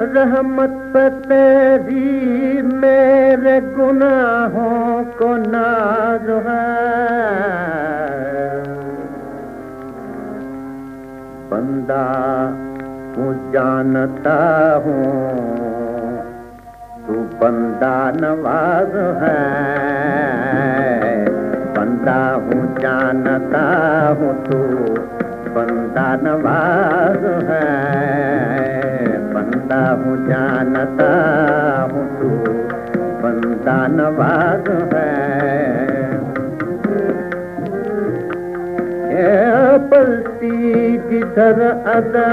रहमत तेरी मेरे गुनाहों को नाज है। बंदा हूँ जानता हूँ, तू बंदा नवाज़ है। बंदा हूँ, जानता हूँ, तू बंदा नवाज़ है। बंदा हूँ, जानता हूँ तू। बंदा नवाज़ है। पलती जिधर अदा?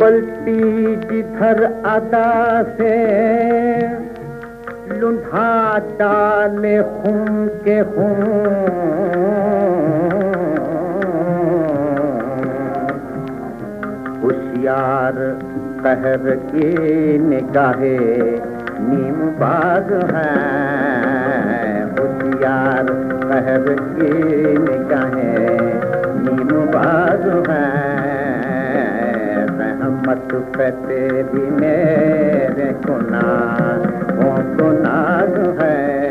पलती जिधर अदा से? लुंढा डाले खून के खून। होशियार कहर के निगाहे नीम बाग है। पे तेरी मेरे गुनाहों को नाज है।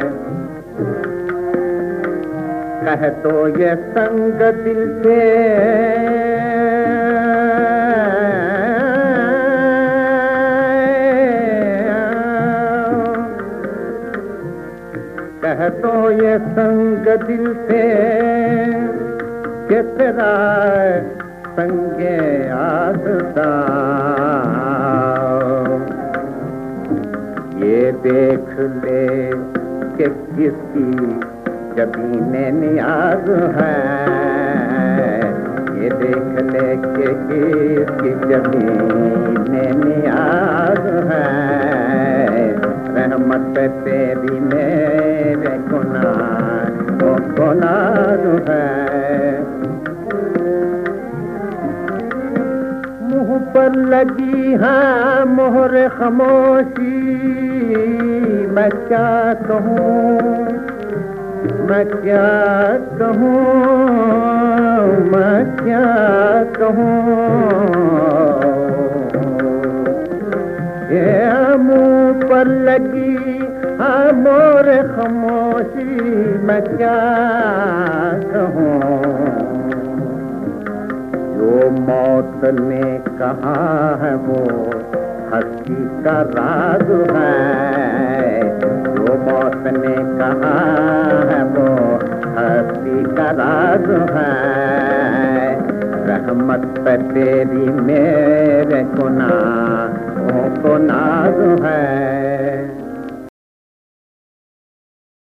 कह तो ये संग दिल से। कह तो ये संग दिल से कि तेरा संगे आसदा ये देख ले कि किसकी जबीने नियाज है। ये देख ले कि किसकी जबीने नियाज है। रहमत तेरी मेरे गुनाह ओ गुनाह है। पर लगी है मोहर खामोशी। मैं क्या कहूँ? मैं क्या कहूँ? मैं क्या कहूँ? ये मुँह पर लगी हाँ मोर खामोशी। मैं क्या कहूँ? जो मौत ने कहा है वो हस्ती का राज है। वो मौत ने कहा है वो हस्ती का राज है। रहमत तेरी मेरे है